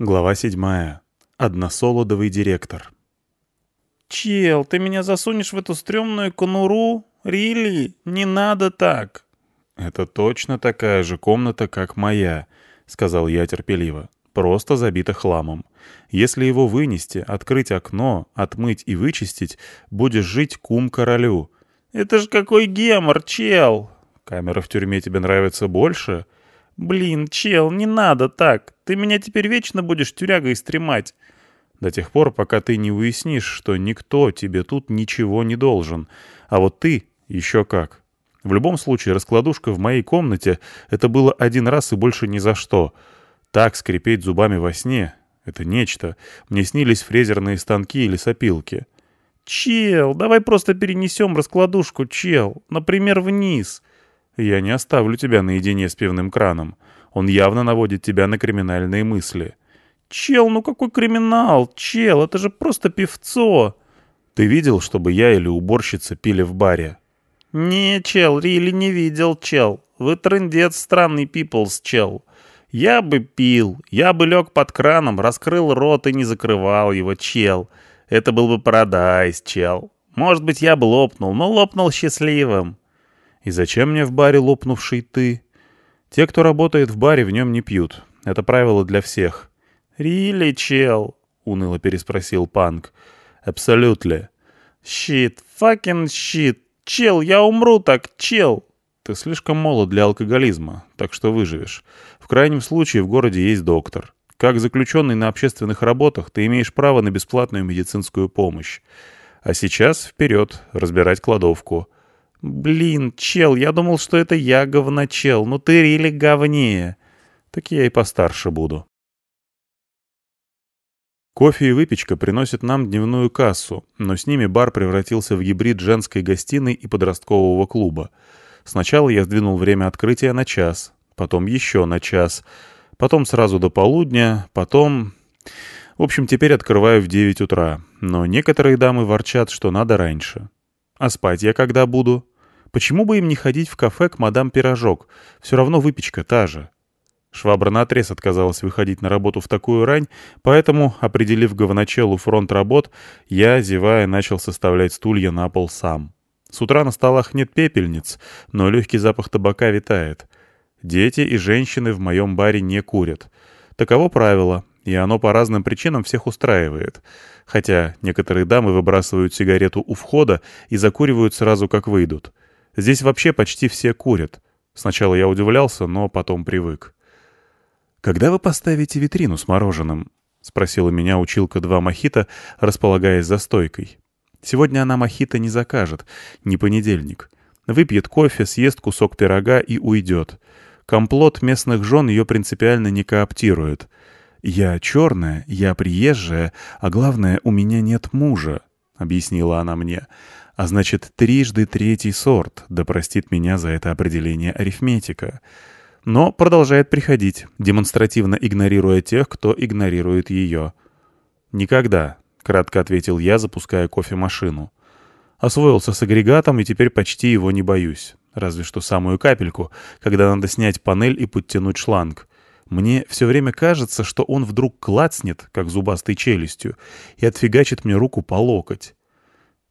Глава седьмая. Односолодовый директор. «Чел, ты меня засунешь в эту стрёмную конуру? Рили? Не надо так!» «Это точно такая же комната, как моя», — сказал я терпеливо. «Просто забита хламом. Если его вынести, открыть окно, отмыть и вычистить, будешь жить кум-королю». «Это ж какой гемор, чел!» «Камера в тюрьме тебе нравится больше?» «Блин, чел, не надо так. Ты меня теперь вечно будешь тюрягой стремать». «До тех пор, пока ты не уяснишь, что никто тебе тут ничего не должен. А вот ты еще как. В любом случае, раскладушка в моей комнате — это было один раз и больше ни за что. Так скрипеть зубами во сне — это нечто. Мне снились фрезерные станки или сопилки». «Чел, давай просто перенесем раскладушку, чел. Например, вниз». Я не оставлю тебя наедине с пивным краном. Он явно наводит тебя на криминальные мысли. Чел, ну какой криминал? Чел, это же просто певцо. Ты видел, чтобы я или уборщица пили в баре? Не, чел, Рили не видел, чел. Вы трындец странный пиплс, чел. Я бы пил, я бы лег под краном, раскрыл рот и не закрывал его, чел. Это был бы парадайз, чел. Может быть, я бы лопнул, но лопнул счастливым. И зачем мне в баре лопнувший ты? Те, кто работает в баре, в нем не пьют. Это правило для всех. «Рили, чел?» — уныло переспросил Панк. «Абсолютно». «Щит, факин щит. Чел, я умру так, чел!» «Ты слишком молод для алкоголизма, так что выживешь. В крайнем случае в городе есть доктор. Как заключенный на общественных работах ты имеешь право на бесплатную медицинскую помощь. А сейчас вперед, разбирать кладовку. «Блин, чел, я думал, что это я говночел, но ты рили говнее». «Так я и постарше буду». Кофе и выпечка приносят нам дневную кассу, но с ними бар превратился в гибрид женской гостиной и подросткового клуба. Сначала я сдвинул время открытия на час, потом еще на час, потом сразу до полудня, потом... В общем, теперь открываю в 9 утра, но некоторые дамы ворчат, что надо раньше. А спать я когда буду? Почему бы им не ходить в кафе к мадам Пирожок? Все равно выпечка та же. Швабра наотрез отказалась выходить на работу в такую рань, поэтому, определив говночелу фронт работ, я, зевая, начал составлять стулья на пол сам. С утра на столах нет пепельниц, но легкий запах табака витает. Дети и женщины в моем баре не курят. Таково правило, и оно по разным причинам всех устраивает. Хотя некоторые дамы выбрасывают сигарету у входа и закуривают сразу, как выйдут. Здесь вообще почти все курят. Сначала я удивлялся, но потом привык. «Когда вы поставите витрину с мороженым?» — спросила меня училка два мохито, располагаясь за стойкой. «Сегодня она мохито не закажет, не понедельник. Выпьет кофе, съест кусок пирога и уйдет. Комплот местных жен ее принципиально не кооптирует. Я черная, я приезжая, а главное, у меня нет мужа», — объяснила она мне а значит, трижды третий сорт, да простит меня за это определение арифметика. Но продолжает приходить, демонстративно игнорируя тех, кто игнорирует ее. «Никогда», — кратко ответил я, запуская кофемашину. Освоился с агрегатом и теперь почти его не боюсь. Разве что самую капельку, когда надо снять панель и подтянуть шланг. Мне все время кажется, что он вдруг клацнет, как зубастой челюстью, и отфигачит мне руку по локоть.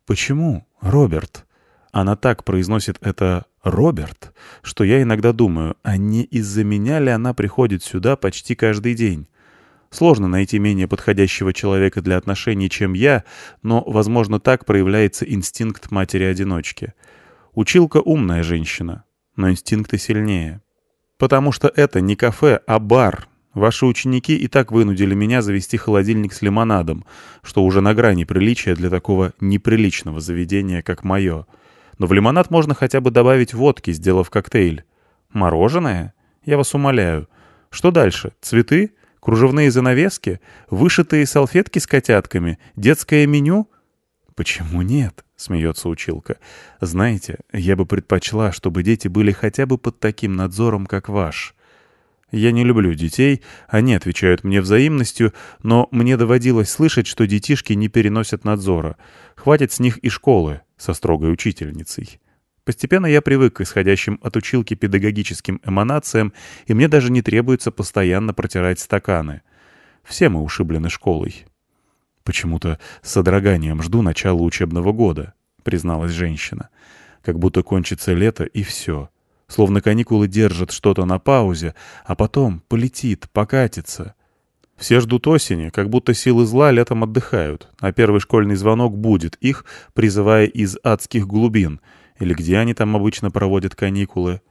Почему, Роберт? Она так произносит это «Роберт», что я иногда думаю, а не из-за меня ли она приходит сюда почти каждый день? Сложно найти менее подходящего человека для отношений, чем я, но, возможно, так проявляется инстинкт матери-одиночки. Училка умная женщина, но инстинкты сильнее. Потому что это не кафе, а бар, Ваши ученики и так вынудили меня завести холодильник с лимонадом, что уже на грани приличия для такого неприличного заведения, как мое. Но в лимонад можно хотя бы добавить водки, сделав коктейль. Мороженое? Я вас умоляю. Что дальше? Цветы? Кружевные занавески? Вышитые салфетки с котятками? Детское меню? «Почему нет?» — смеется училка. «Знаете, я бы предпочла, чтобы дети были хотя бы под таким надзором, как ваш». Я не люблю детей, они отвечают мне взаимностью, но мне доводилось слышать, что детишки не переносят надзора. Хватит с них и школы со строгой учительницей. Постепенно я привык к исходящим от училки педагогическим эманациям, и мне даже не требуется постоянно протирать стаканы. Все мы ушиблены школой. Почему-то с содроганием жду начала учебного года, призналась женщина. Как будто кончится лето и все. Словно каникулы держат что-то на паузе, а потом полетит, покатится. Все ждут осени, как будто силы зла летом отдыхают, а первый школьный звонок будет их, призывая из адских глубин, или где они там обычно проводят каникулы.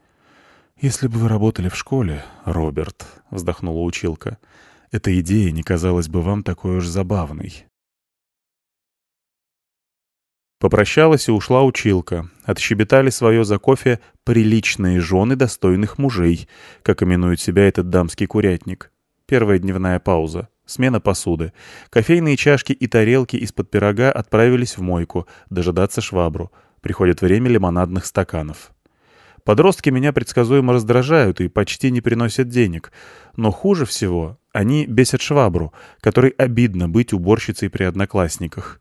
«Если бы вы работали в школе, Роберт», — вздохнула училка, — «эта идея не казалась бы вам такой уж забавной». Попрощалась и ушла училка. Отщебетали свое за кофе «приличные жены достойных мужей», как именует себя этот дамский курятник. Первая дневная пауза. Смена посуды. Кофейные чашки и тарелки из-под пирога отправились в мойку, дожидаться швабру. Приходит время лимонадных стаканов. Подростки меня предсказуемо раздражают и почти не приносят денег. Но хуже всего, они бесят швабру, которой обидно быть уборщицей при одноклассниках.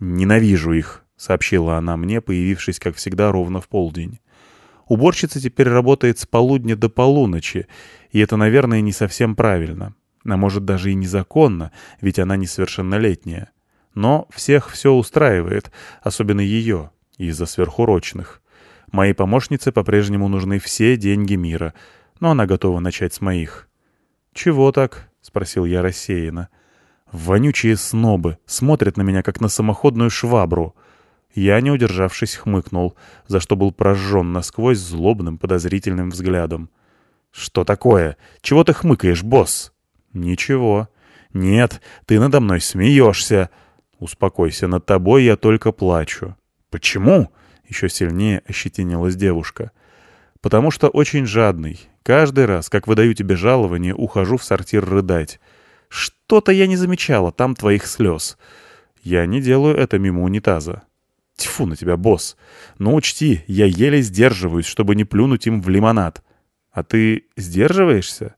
«Ненавижу их», — сообщила она мне, появившись, как всегда, ровно в полдень. Уборщица теперь работает с полудня до полуночи, и это, наверное, не совсем правильно. А может, даже и незаконно, ведь она несовершеннолетняя. Но всех все устраивает, особенно ее, из-за сверхурочных. Моей помощнице по-прежнему нужны все деньги мира, но она готова начать с моих. «Чего так?» — спросил я рассеянно. «Вонючие снобы смотрят на меня, как на самоходную швабру». Я, не удержавшись, хмыкнул, за что был прожжен насквозь злобным подозрительным взглядом. «Что такое? Чего ты хмыкаешь, босс?» «Ничего. Нет, ты надо мной смеешься. Успокойся, над тобой я только плачу». «Почему?» — еще сильнее ощетинилась девушка. «Потому что очень жадный. Каждый раз, как выдаю тебе жалование, ухожу в сортир рыдать. Что-то я не замечала, там твоих слез. Я не делаю это мимо унитаза». Тьфу на тебя, босс. Но учти, я еле сдерживаюсь, чтобы не плюнуть им в лимонад. А ты сдерживаешься?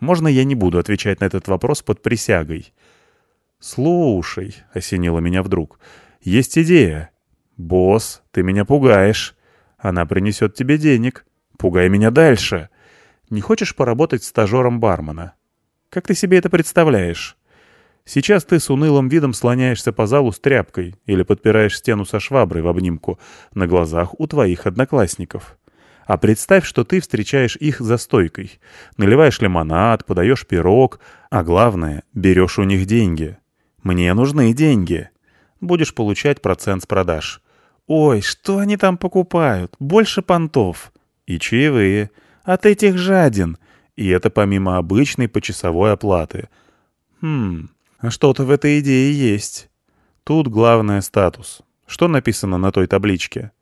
Можно я не буду отвечать на этот вопрос под присягой? Слушай, — осенило меня вдруг, — есть идея. Босс, ты меня пугаешь. Она принесет тебе денег. Пугай меня дальше. Не хочешь поработать стажером бармена? Как ты себе это представляешь? Сейчас ты с унылым видом слоняешься по залу с тряпкой или подпираешь стену со шваброй в обнимку на глазах у твоих одноклассников. А представь, что ты встречаешь их за стойкой. Наливаешь лимонад, подаешь пирог, а главное, берешь у них деньги. Мне нужны деньги. Будешь получать процент с продаж. Ой, что они там покупают? Больше понтов. И чаевые. От этих жаден. И это помимо обычной почасовой оплаты. Хм, что-то в этой идее есть. Тут главное статус. Что написано на той табличке?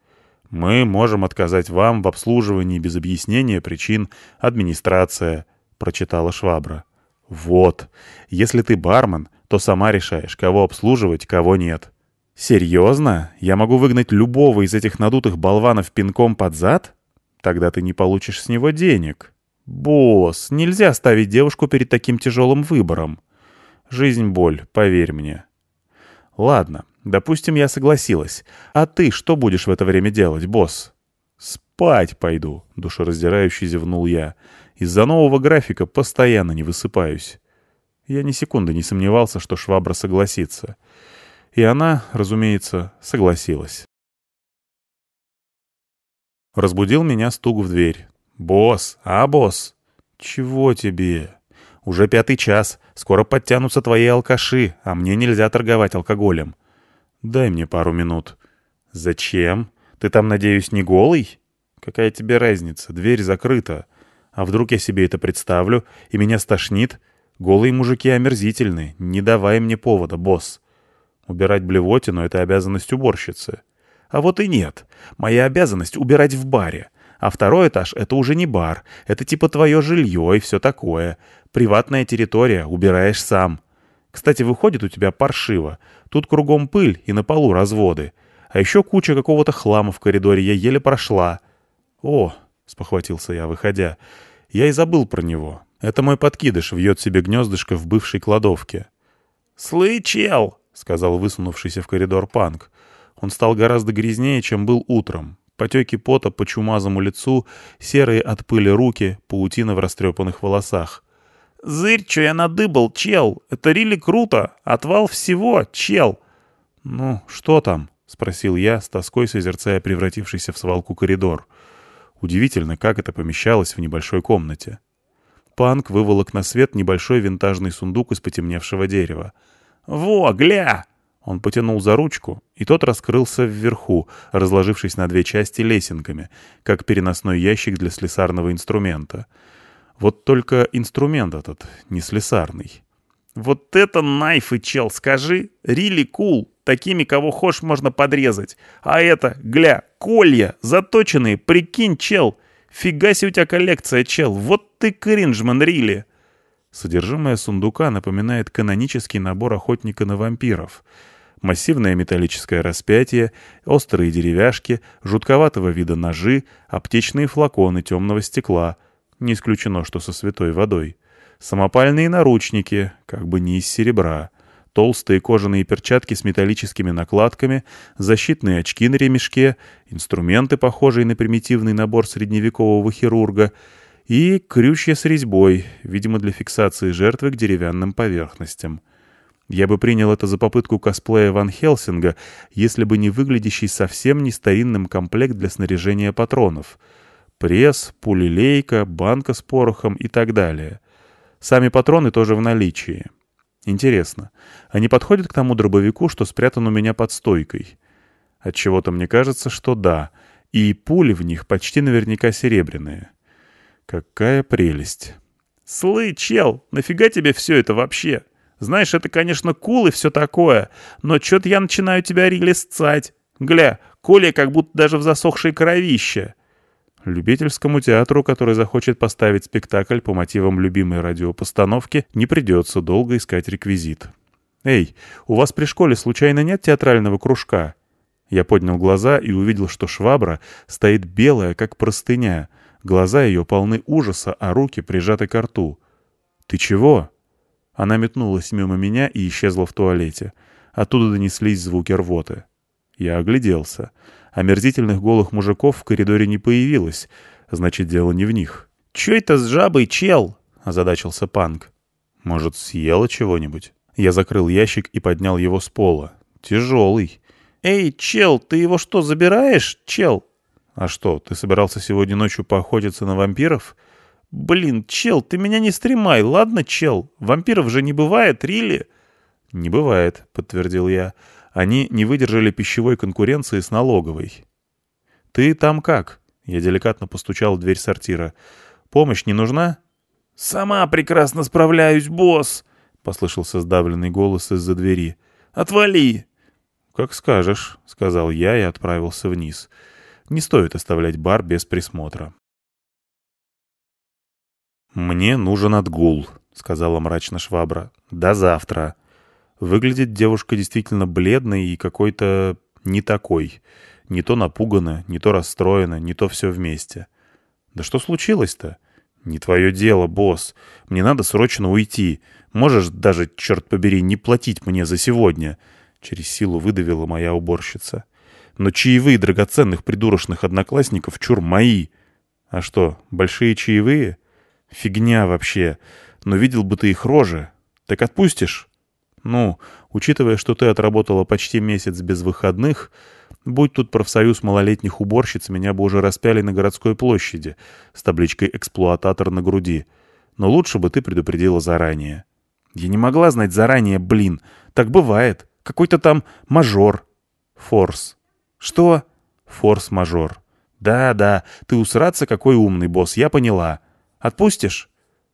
Мы можем отказать вам в обслуживании без объяснения причин администрация, прочитала Швабра. Вот. Если ты бармен, то сама решаешь, кого обслуживать, кого нет. Серьезно? Я могу выгнать любого из этих надутых болванов пинком под зад? Тогда ты не получишь с него денег. Босс, нельзя ставить девушку перед таким тяжелым выбором. Жизнь — боль, поверь мне. Ладно, допустим, я согласилась. А ты что будешь в это время делать, босс? Спать пойду, душераздирающе зевнул я. Из-за нового графика постоянно не высыпаюсь. Я ни секунды не сомневался, что швабра согласится. И она, разумеется, согласилась. Разбудил меня стук в дверь. «Босс! А, босс?» «Чего тебе?» Уже пятый час. Скоро подтянутся твои алкаши, а мне нельзя торговать алкоголем. Дай мне пару минут. Зачем? Ты там, надеюсь, не голый? Какая тебе разница? Дверь закрыта. А вдруг я себе это представлю, и меня стошнит? Голые мужики омерзительны. Не давай мне повода, босс. Убирать блевотину — это обязанность уборщицы. А вот и нет. Моя обязанность — убирать в баре. А второй этаж — это уже не бар. Это типа твое жилье и все такое. Приватная территория, убираешь сам. Кстати, выходит у тебя паршиво. Тут кругом пыль и на полу разводы. А еще куча какого-то хлама в коридоре, я еле прошла. О, спохватился я, выходя. Я и забыл про него. Это мой подкидыш вьет себе гнездышко в бывшей кладовке. «Слычел!» — сказал высунувшийся в коридор панк. Он стал гораздо грязнее, чем был утром. Потеки пота по чумазому лицу, серые от пыли руки, паутина в растрепанных волосах. Зырь, что я надыбал, чел. Это рили круто. Отвал всего, чел. «Ну, что там?» — спросил я, с тоской созерцая превратившийся в свалку коридор. Удивительно, как это помещалось в небольшой комнате. Панк выволок на свет небольшой винтажный сундук из потемневшего дерева. «Во, гля!» Он потянул за ручку, и тот раскрылся вверху, разложившись на две части лесенками, как переносной ящик для слесарного инструмента. Вот только инструмент этот не слесарный. «Вот это найфы, чел, скажи! Рили кул! Такими, кого хочешь, можно подрезать. А это, гля, колья, заточенные, прикинь, чел! Фига себе у тебя коллекция, чел! Вот ты кринжман, Рили!» Содержимое сундука напоминает канонический набор охотника на вампиров — массивное металлическое распятие, острые деревяшки, жутковатого вида ножи, аптечные флаконы темного стекла, не исключено, что со святой водой, самопальные наручники, как бы не из серебра, толстые кожаные перчатки с металлическими накладками, защитные очки на ремешке, инструменты, похожие на примитивный набор средневекового хирурга, и крючья с резьбой, видимо, для фиксации жертвы к деревянным поверхностям — я бы принял это за попытку косплея Ван Хелсинга, если бы не выглядящий совсем не старинным комплект для снаряжения патронов. Пресс, пулелейка, банка с порохом и так далее. Сами патроны тоже в наличии. Интересно, они подходят к тому дробовику, что спрятан у меня под стойкой? Отчего-то мне кажется, что да, и пули в них почти наверняка серебряные. Какая прелесть. «Слы, чел, нафига тебе все это вообще?» Знаешь, это, конечно, кул и все такое, но чё-то я начинаю тебя релисцать. Гля, Коля как будто даже в засохшей кровище». Любительскому театру, который захочет поставить спектакль по мотивам любимой радиопостановки, не придется долго искать реквизит. «Эй, у вас при школе случайно нет театрального кружка?» Я поднял глаза и увидел, что швабра стоит белая, как простыня. Глаза ее полны ужаса, а руки прижаты к рту. «Ты чего?» Она метнулась мимо меня и исчезла в туалете. Оттуда донеслись звуки рвоты. Я огляделся. Омерзительных голых мужиков в коридоре не появилось. Значит, дело не в них. «Чё это с жабой, чел?» — озадачился Панк. «Может, съела чего-нибудь?» Я закрыл ящик и поднял его с пола. «Тяжелый». «Эй, чел, ты его что, забираешь, чел?» «А что, ты собирался сегодня ночью поохотиться на вампиров?» «Блин, чел, ты меня не стремай, ладно, чел? Вампиров же не бывает, Рили?» «Не бывает», — подтвердил я. «Они не выдержали пищевой конкуренции с налоговой». «Ты там как?» — я деликатно постучал в дверь сортира. «Помощь не нужна?» «Сама прекрасно справляюсь, босс!» — послышался сдавленный голос из-за двери. «Отвали!» «Как скажешь», — сказал я и отправился вниз. «Не стоит оставлять бар без присмотра». «Мне нужен отгул», — сказала мрачно швабра. «До завтра». Выглядит девушка действительно бледной и какой-то не такой. Не то напугана, не то расстроена, не то все вместе. «Да что случилось-то?» «Не твое дело, босс. Мне надо срочно уйти. Можешь даже, черт побери, не платить мне за сегодня?» Через силу выдавила моя уборщица. «Но чаевые драгоценных придурочных одноклассников чур мои!» «А что, большие чаевые?» Фигня вообще. Но видел бы ты их рожи. Так отпустишь? Ну, учитывая, что ты отработала почти месяц без выходных, будь тут профсоюз малолетних уборщиц, меня бы уже распяли на городской площади с табличкой «Эксплуататор» на груди. Но лучше бы ты предупредила заранее. Я не могла знать заранее, блин. Так бывает. Какой-то там мажор. Форс. Что? Форс-мажор. Да-да, ты усраться какой умный, босс, я поняла. Отпустишь?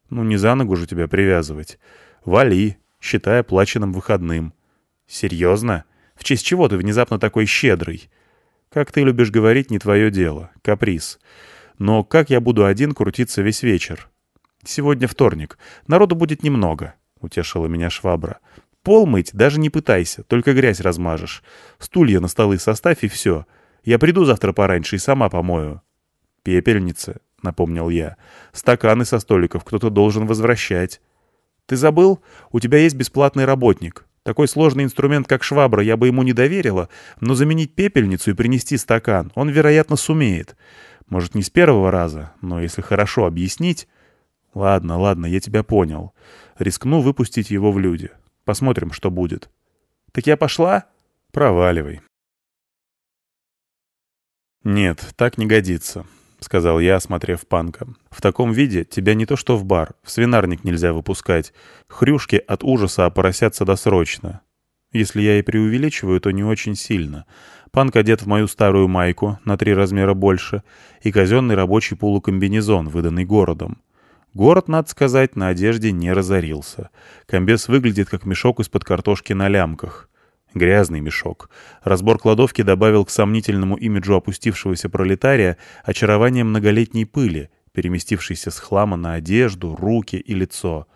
Ну, не за ногу же тебя привязывать. Вали, считай оплаченным выходным. Серьезно? В честь чего ты внезапно такой щедрый? Как ты любишь говорить, не твое дело. Каприз. Но как я буду один крутиться весь вечер? Сегодня вторник. Народу будет немного, — утешила меня швабра. Пол мыть даже не пытайся, только грязь размажешь. Стулья на столы составь и все. Я приду завтра пораньше и сама помою. Пепельница, — напомнил я. «Стаканы со столиков кто-то должен возвращать». «Ты забыл? У тебя есть бесплатный работник. Такой сложный инструмент, как швабра, я бы ему не доверила, но заменить пепельницу и принести стакан он, вероятно, сумеет. Может, не с первого раза, но если хорошо объяснить...» Ладно, ладно, я тебя понял. Рискну выпустить его в люди. Посмотрим, что будет. Так я пошла? Проваливай. Нет, так не годится. — сказал я, осмотрев панка. «В таком виде тебя не то что в бар, в свинарник нельзя выпускать. Хрюшки от ужаса опоросятся досрочно. Если я и преувеличиваю, то не очень сильно. Панк одет в мою старую майку, на три размера больше, и казенный рабочий полукомбинезон, выданный городом. Город, надо сказать, на одежде не разорился. Комбез выглядит как мешок из-под картошки на лямках. Грязный мешок. Разбор кладовки добавил к сомнительному имиджу опустившегося пролетария очарование многолетней пыли, переместившейся с хлама на одежду, руки и лицо.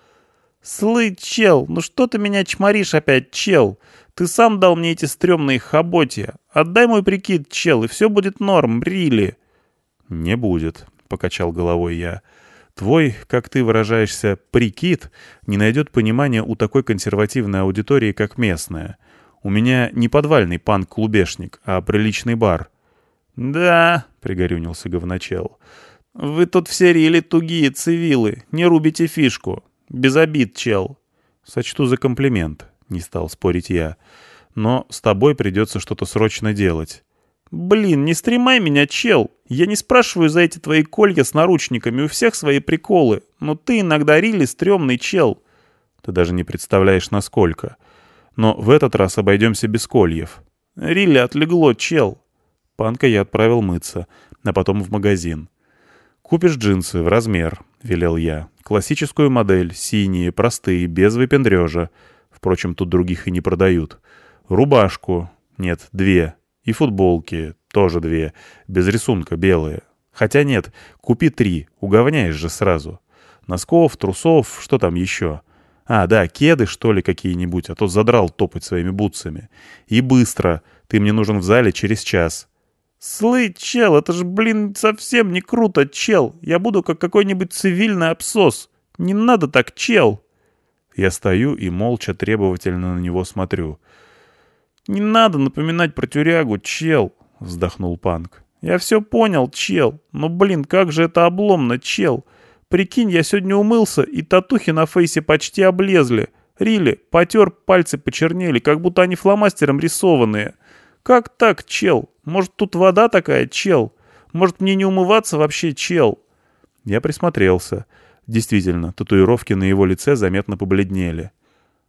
«Слы, чел, ну что ты меня чморишь опять, чел? Ты сам дал мне эти стрёмные хоботья. Отдай мой прикид, чел, и все будет норм, рили». «Не будет», — покачал головой я. «Твой, как ты выражаешься, прикид не найдет понимания у такой консервативной аудитории, как местная». У меня не подвальный панк-клубешник, а приличный бар». «Да», — пригорюнился говночел, — «вы тут все рили тугие цивилы, не рубите фишку. Без обид, чел». «Сочту за комплимент», — не стал спорить я. «Но с тобой придется что-то срочно делать». «Блин, не стремай меня, чел! Я не спрашиваю за эти твои колья с наручниками, у всех свои приколы, но ты иногда рили стрёмный чел». «Ты даже не представляешь, насколько. Но в этот раз обойдемся без кольев. Рилли отлегло, чел. Панка я отправил мыться, а потом в магазин. «Купишь джинсы в размер», — велел я. «Классическую модель, синие, простые, без выпендрежа. Впрочем, тут других и не продают. Рубашку. Нет, две. И футболки. Тоже две. Без рисунка, белые. Хотя нет, купи три. Уговняешь же сразу. Носков, трусов, что там еще?» А, да, кеды, что ли, какие-нибудь, а то задрал топать своими бутсами. И быстро. Ты мне нужен в зале через час. Слы, чел, это же, блин, совсем не круто, чел. Я буду как какой-нибудь цивильный абсос. Не надо так, чел. Я стою и молча требовательно на него смотрю. «Не надо напоминать про тюрягу, чел», — вздохнул Панк. «Я все понял, чел. Но, блин, как же это обломно, чел. Прикинь, я сегодня умылся, и татухи на фейсе почти облезли. Рили, потер, пальцы почернели, как будто они фломастером рисованные. Как так, чел? Может, тут вода такая, чел? Может, мне не умываться вообще, чел?» Я присмотрелся. Действительно, татуировки на его лице заметно побледнели.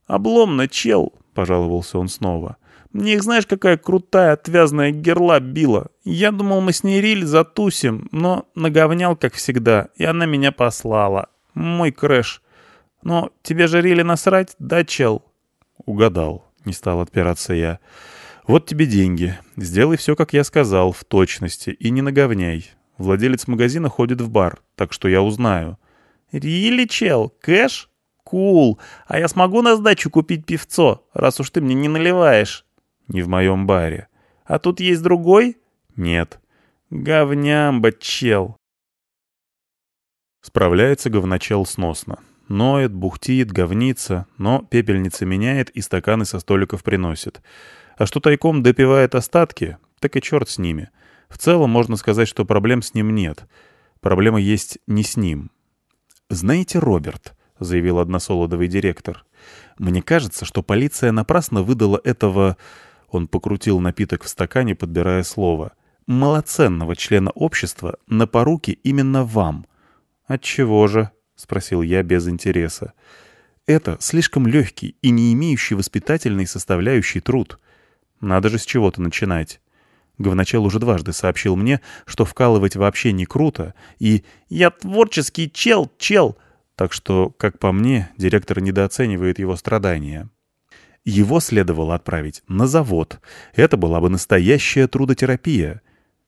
«Обломно, чел!» — пожаловался он снова. Мне их знаешь, какая крутая отвязная герла била. Я думал, мы с ней риль затусим, но наговнял, как всегда, и она меня послала. Мой crush. Но тебе же really насрать, да, чел?» «Угадал», — не стал отпираться я. «Вот тебе деньги. Сделай все, как я сказал, в точности, и не наговняй. Владелец магазина ходит в бар, так что я узнаю». «Really, чел? Cash?» «Cool. А я смогу на сдачу купить пивцо, раз уж ты мне не наливаешь?» Не в моем баре. А тут есть другой? Нет. Говнямба, чел. Справляется говночел сносно. Ноет, бухтит, говнится, но пепельница меняет и стаканы со столиков приносит. А что тайком допивает остатки, так и черт с ними. В целом можно сказать, что проблем с ним нет. Проблема есть не с ним. «Знаете, Роберт», — заявил односолодовый директор, — «мне кажется, что полиция напрасно выдала этого он покрутил напиток в стакане, подбирая слово. «Малоценного члена общества на поруки именно вам». «Отчего же?» — спросил я без интереса. «Это слишком легкий и не имеющий воспитательной составляющей труд. Надо же с чего-то начинать». Говночел уже дважды сообщил мне, что вкалывать вообще не круто, и «Я творческий чел, чел!» Так что, как по мне, директор недооценивает его страдания. Его следовало отправить на завод. Это была бы настоящая трудотерапия.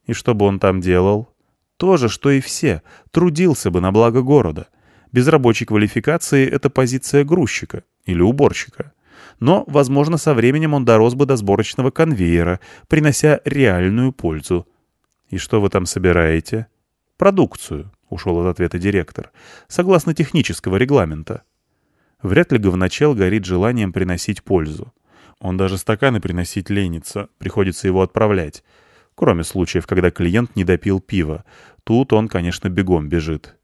И что бы он там делал? То же, что и все. Трудился бы на благо города. Без рабочей квалификации это позиция грузчика или уборщика. Но, возможно, со временем он дорос бы до сборочного конвейера, принося реальную пользу. «И что вы там собираете?» «Продукцию», — ушел от ответа директор, «согласно технического регламента». Вряд ли говночел горит желанием приносить пользу. Он даже стаканы приносить ленится, приходится его отправлять. Кроме случаев, когда клиент не допил пива. Тут он, конечно, бегом бежит.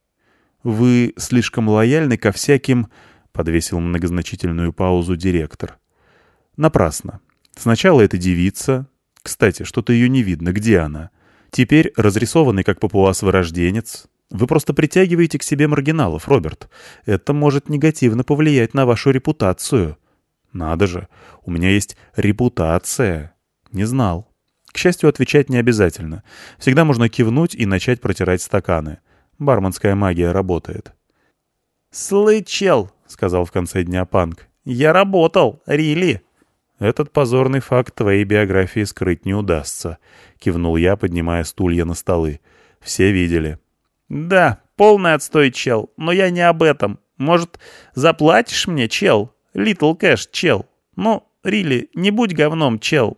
«Вы слишком лояльны ко всяким...» — подвесил многозначительную паузу директор. «Напрасно. Сначала это девица. Кстати, что-то ее не видно. Где она? Теперь разрисованный как папуас-вырожденец. Вы просто притягиваете к себе маргиналов, Роберт. Это может негативно повлиять на вашу репутацию». «Надо же, у меня есть репутация». «Не знал». К счастью, отвечать не обязательно. Всегда можно кивнуть и начать протирать стаканы. Барменская магия работает. «Слычел», — сказал в конце дня Панк. «Я работал, Рили». «Этот позорный факт твоей биографии скрыть не удастся», — кивнул я, поднимая стулья на столы. «Все видели». «Да, полный отстой, чел, но я не об этом. Может, заплатишь мне, чел? Литл кэш, чел. Ну, Рили, не будь говном, чел».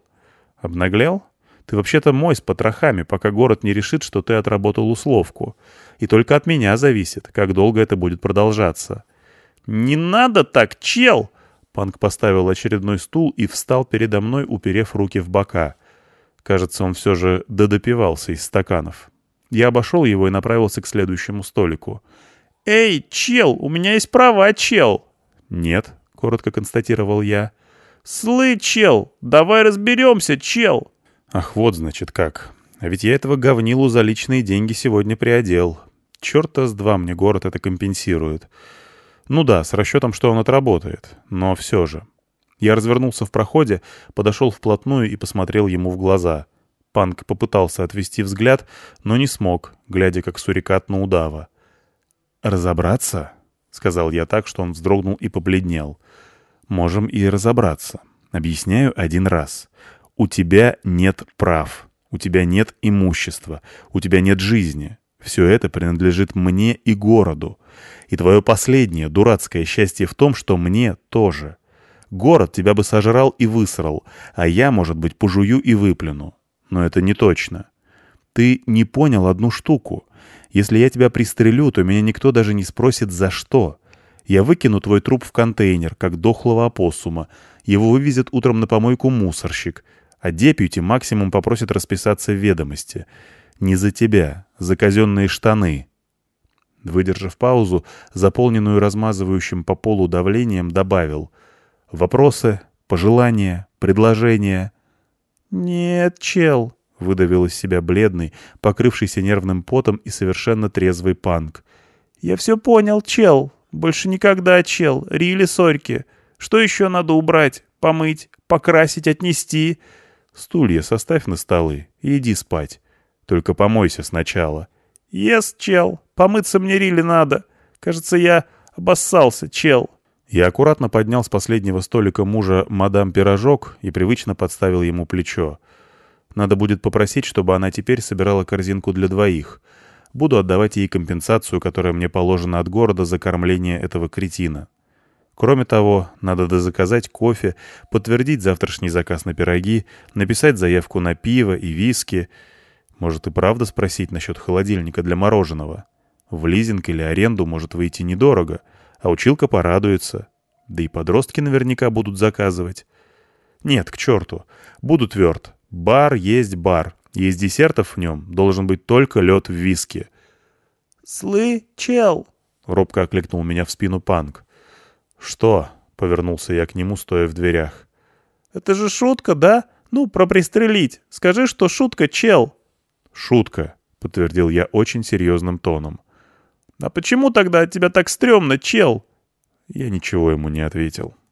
«Обнаглел? Ты вообще-то мой с потрохами, пока город не решит, что ты отработал условку. И только от меня зависит, как долго это будет продолжаться». «Не надо так, чел!» Панк поставил очередной стул и встал передо мной, уперев руки в бока. Кажется, он все же додопивался из стаканов. Я обошел его и направился к следующему столику. «Эй, чел, у меня есть права, чел!» «Нет», — коротко констатировал я. «Слы, чел, давай разберемся, чел!» Ах, вот значит как. А ведь я этого говнилу за личные деньги сегодня приодел. Чёрта с два мне город это компенсирует. Ну да, с расчетом, что он отработает. Но все же. Я развернулся в проходе, подошел вплотную и посмотрел ему в глаза. Панк попытался отвести взгляд, но не смог, глядя как сурикат на удава. «Разобраться?» — сказал я так, что он вздрогнул и побледнел. «Можем и разобраться. Объясняю один раз. У тебя нет прав, у тебя нет имущества, у тебя нет жизни. Все это принадлежит мне и городу. И твое последнее дурацкое счастье в том, что мне тоже. Город тебя бы сожрал и высрал, а я, может быть, пожую и выплюну. Но это не точно. Ты не понял одну штуку. Если я тебя пристрелю, то меня никто даже не спросит, за что. Я выкину твой труп в контейнер, как дохлого опоссума. Его вывезет утром на помойку мусорщик а депьюти максимум попросит расписаться в ведомости. Не за тебя, за казенные штаны. Выдержав паузу, заполненную размазывающим по полу давлением, добавил. «Вопросы? Пожелания? Предложения?» «Нет, чел», — выдавил из себя бледный, покрывшийся нервным потом и совершенно трезвый панк. «Я все понял, чел. Больше никогда, чел. Рили сорьки. Что еще надо убрать? Помыть? Покрасить? Отнести?» Стулья составь на столы и иди спать. Только помойся сначала. Ес, чел. Помыться мне рили надо. Кажется, я обоссался, чел. Я аккуратно поднял с последнего столика мужа мадам пирожок и привычно подставил ему плечо. Надо будет попросить, чтобы она теперь собирала корзинку для двоих. Буду отдавать ей компенсацию, которая мне положена от города за кормление этого кретина. Кроме того, надо дозаказать кофе, подтвердить завтрашний заказ на пироги, написать заявку на пиво и виски. Может и правда спросить насчет холодильника для мороженого. В лизинг или аренду может выйти недорого, а училка порадуется. Да и подростки наверняка будут заказывать. Нет, к черту. Буду тверд. Бар есть бар. Из десертов в нем должен быть только лед в виске. «Слы, чел!» — робко окликнул меня в спину Панк. «Что?» — повернулся я к нему, стоя в дверях. «Это же шутка, да? Ну, про пристрелить. Скажи, что шутка, чел». «Шутка», — подтвердил я очень серьезным тоном. «А почему тогда от тебя так стрёмно, чел?» Я ничего ему не ответил.